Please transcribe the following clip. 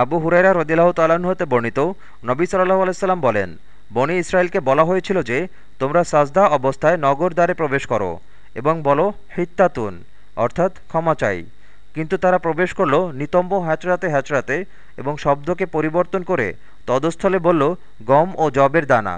আবু হুরাইরা রদিল্লাহ তালাহ হতে বর্ণিত নবী সাল্লাহ আলাইসাল্লাম বলেন, বনি ইসরায়েলকে বলা হয়েছিল যে, তোমরা সাজদা অবস্থায় নগর দ্বারে প্রবেশ করো এবং বলো, হিত্তাতুন অর্থাৎ ক্ষমা চাই। কিন্তু তারা প্রবেশ করল নিতম্ব হ্যাচড়াতে হ্যাচড়াতে এবং শব্দকে পরিবর্তন করে তদস্থলে বলল, গম ও জবের দানা।